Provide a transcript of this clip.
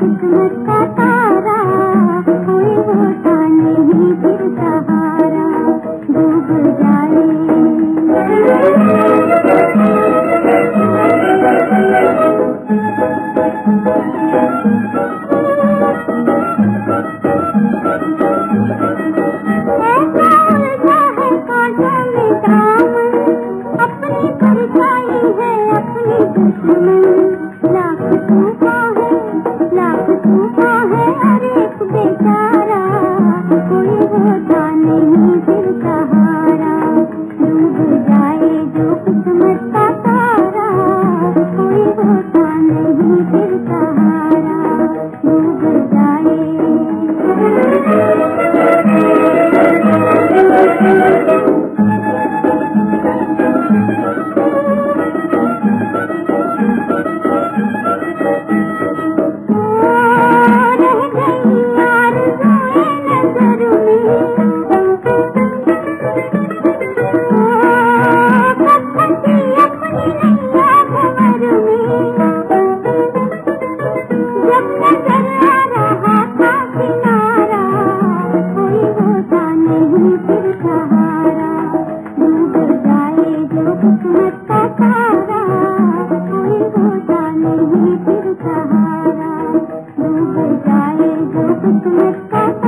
जो किस्मत तुम उसका